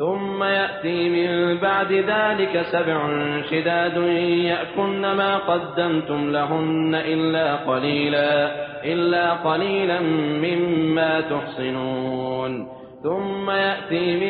ثم يأتي من بعد ذلك سبع شداد يأكلن ما قدمتم لهن إلا قليلا إلا قليلا مما تحصنون ثم يأتي من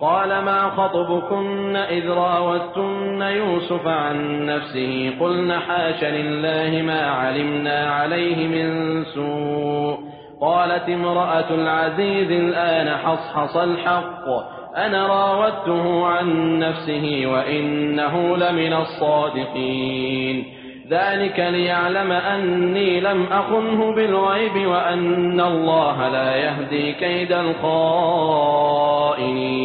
قال ما خطبكن إذ راوتن يوسف عن نفسه قلن حاش لله ما علمنا عليه من سوء. قالت امرأة العزيز الآن حصحص الحق. أنا راودته عن نفسه وإنه لمن الصادقين. ذلك ليعلم أني لم أخنه بالغيب وأن الله لا يهدي كيد الخائنين.